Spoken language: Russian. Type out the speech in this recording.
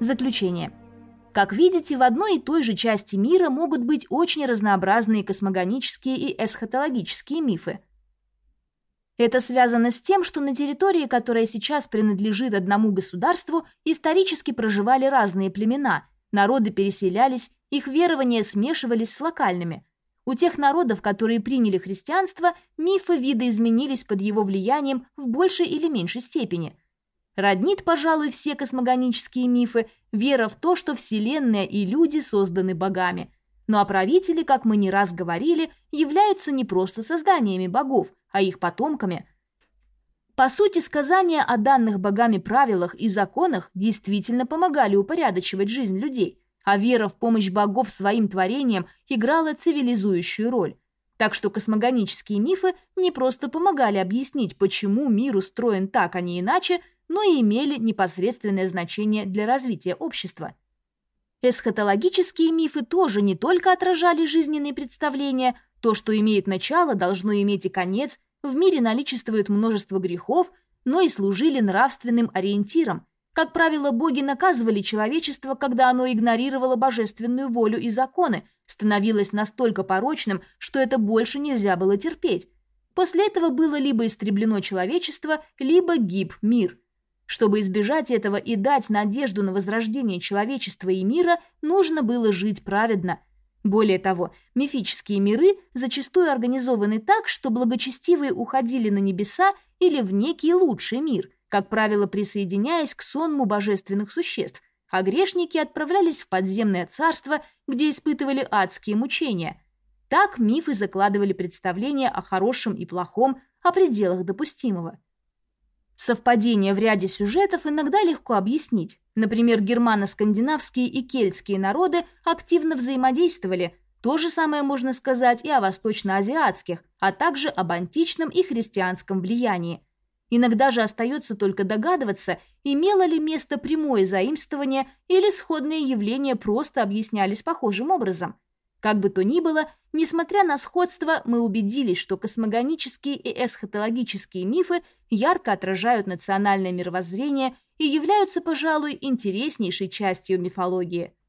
Заключение. Как видите, в одной и той же части мира могут быть очень разнообразные космогонические и эсхатологические мифы. Это связано с тем, что на территории, которая сейчас принадлежит одному государству, исторически проживали разные племена, народы переселялись, их верования смешивались с локальными. У тех народов, которые приняли христианство, мифы видоизменились под его влиянием в большей или меньшей степени – Роднит, пожалуй, все космогонические мифы вера в то, что Вселенная и люди созданы богами. Ну а правители, как мы не раз говорили, являются не просто созданиями богов, а их потомками. По сути, сказания о данных богами правилах и законах действительно помогали упорядочивать жизнь людей, а вера в помощь богов своим творениям играла цивилизующую роль. Так что космогонические мифы не просто помогали объяснить, почему мир устроен так, а не иначе, но и имели непосредственное значение для развития общества. Эсхатологические мифы тоже не только отражали жизненные представления, то, что имеет начало, должно иметь и конец, в мире наличествует множество грехов, но и служили нравственным ориентиром. Как правило, боги наказывали человечество, когда оно игнорировало божественную волю и законы, становилось настолько порочным, что это больше нельзя было терпеть. После этого было либо истреблено человечество, либо гиб мир – чтобы избежать этого и дать надежду на возрождение человечества и мира, нужно было жить праведно. Более того, мифические миры зачастую организованы так, что благочестивые уходили на небеса или в некий лучший мир, как правило, присоединяясь к сонму божественных существ, а грешники отправлялись в подземное царство, где испытывали адские мучения. Так мифы закладывали представления о хорошем и плохом, о пределах допустимого. Совпадения в ряде сюжетов иногда легко объяснить. Например, германо-скандинавские и кельтские народы активно взаимодействовали. То же самое можно сказать и о восточно-азиатских, а также об античном и христианском влиянии. Иногда же остается только догадываться, имело ли место прямое заимствование или сходные явления просто объяснялись похожим образом – как бы то ни было, несмотря на сходство, мы убедились, что космогонические и эсхатологические мифы ярко отражают национальное мировоззрение и являются, пожалуй, интереснейшей частью мифологии –